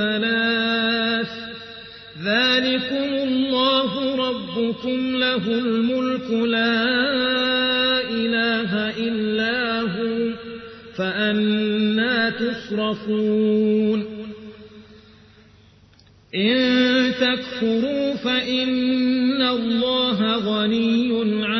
ثلاث. ذلكم الله ربكم له الملك لا إله إلا هو فأنا تصرفون. إن تكفروا فإن الله غني عنكم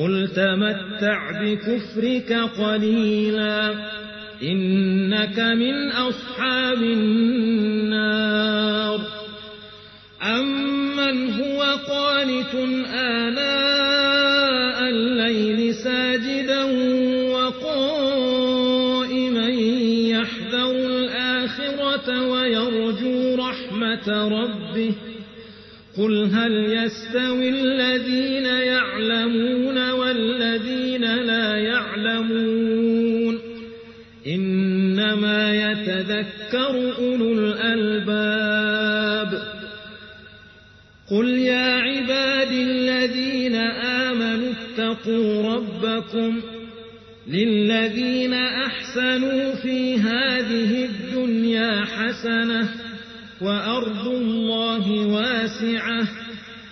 قل تمتع بكفرك قليلا إنك من أصحاب النار أمن هو قانت آناء الليل ساجدا وقائما يحذر الآخرة ويرجو رحمة ربه قل هل يستوي الذين يعلمون لا يعلمون. إنما يتذكر أولو الألباب. قل يا عباد الذين آمنوا اتقوا ربكم للذين أحسنوا في هذه الدنيا حسنة وأرض الله واسعة.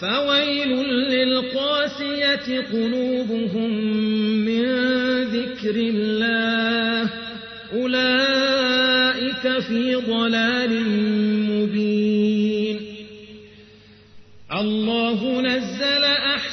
فويل للقاسية قلوبهم من ذكر الله. أولئك في ضلال مبين. الله نزل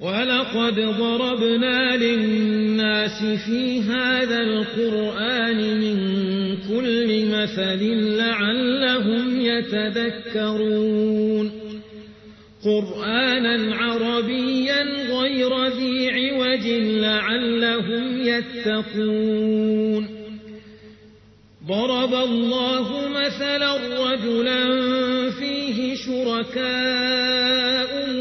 ولقد ضربنا للناس في هذا القرآن من كل مثل لعلهم يتذكرون قرآنا عربيا غير ذي عوج لعلهم يتقون ضرب الله مثلا رجلا فيه شركاء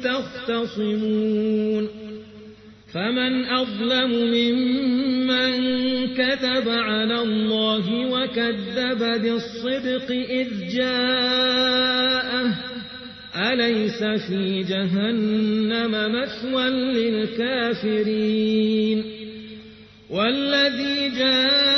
تختصمون فمن أظلم ممن كذب على الله وكذب بالصدق إذ جاءه أليس في جهنم مثوى للكافرين والذي جاء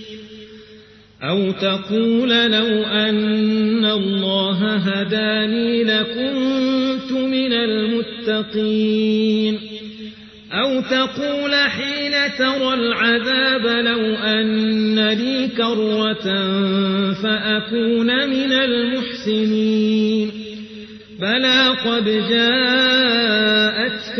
أو تقول لو أن الله هداني لكنت من المتقين. أو تقول حين ترى العذاب لو أن لي كرة فأكون من المحسنين. بلى قد جاءتك